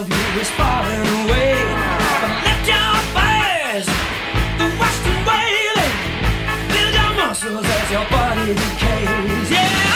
of you is falling away. But let your face, the western wailing, build your muscles as your body decays. Yeah.